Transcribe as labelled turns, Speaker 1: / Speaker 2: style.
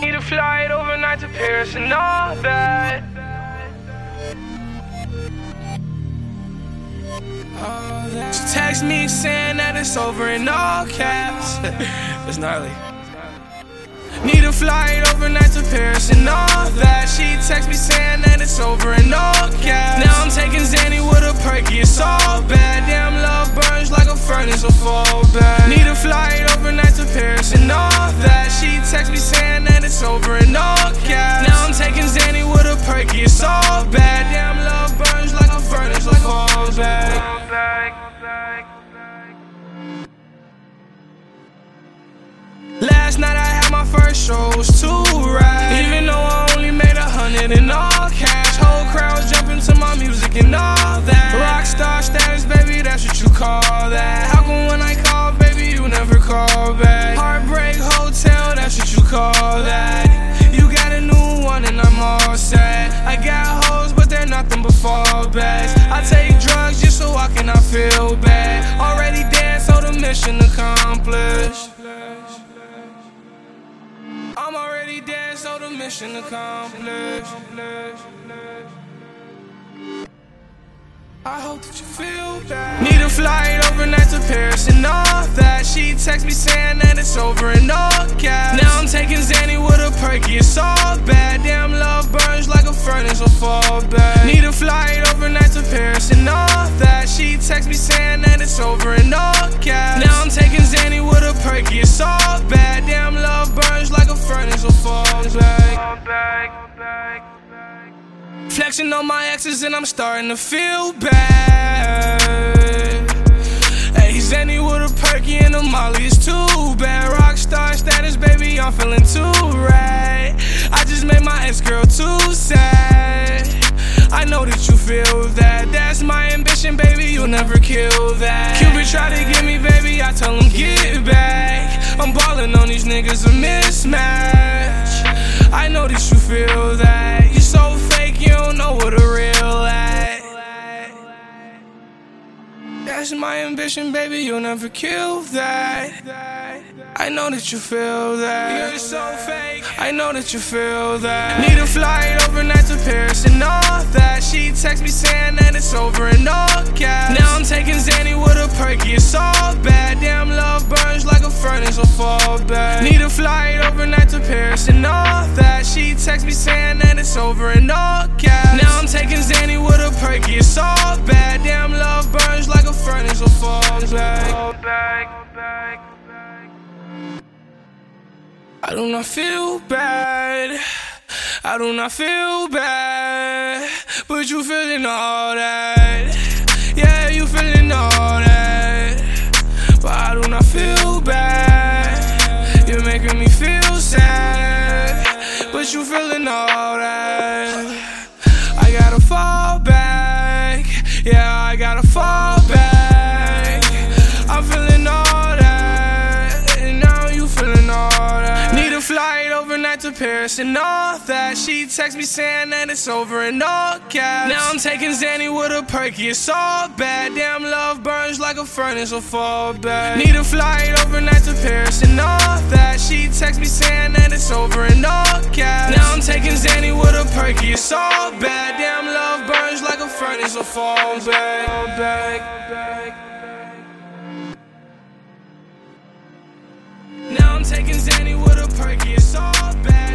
Speaker 1: Need a flight overnight to Paris and all that. She text me saying that it's over in all caps. it's gnarly. Need a flight overnight to Paris and all that. She text me saying that it's over in all caps. Now I'm taking Zanny with a perky, it's all bad. A all bad. Damn, love burns like a furnace, will fall back. Last night I had my first shows was too. Even though I only made a hundred in all cash. Whole crowds jumping to my music and all that. Rockstar status, baby, that's what you call that. How come when I call, baby, you never call back? Feel bad. Already dead, so the mission accomplished. I'm already dead, so the mission accomplished. I hope that you feel bad. Need a flight overnight to Paris and all that. She text me saying that it's over and all caps. She text me saying that it's over in all caps. Now I'm taking Zanny with a perky, it's all bad. Damn, love burns like a furnace, will fall back. Flexing on my exes and I'm starting to feel bad. Hey, Zenny with a perky and a Molly is too bad. Rockstar status, baby, I'm feeling too right. I just made my ex girl too sad. I know that you feel that. You'll never kill that. Cupid try to get me, baby. I tell him get back. I'm balling on these niggas a mismatch. I know that you feel that. You so fake, you don't know what a real at. That's my ambition, baby. You'll never kill that. I know that you feel that. You're so fake. I know that you feel that. Need a flight overnight to Paris and all. She text me saying that it's over and all caps. Now I'm taking Zanny with a perky, it's all bad. Damn, love burns like a furnace, will fall back. Need a flight overnight to Paris and all that. She text me saying that it's over and all caps. Now I'm taking Zanny with a perky, it's all bad. Damn, love burns like a furnace, will fall back. I do not feel bad. I do not feel bad. But you feeling all that. Yeah, you feeling all that. But I do not feel bad. You're making me feel sad. But you feeling all that. Paris and all that. She text me saying that it's over in all caps. Now I'm taking Zanny with a perky, it's all bad. Damn, love burns like a furnace, will fall back. Need a flight overnight to Paris and all that. She text me saying that it's over in all caps. Now I'm taking Zanny with a perky, it's all bad. Damn, love burns like a furnace, will fall back. Now I'm taking Zanny with a perky, it's all bad.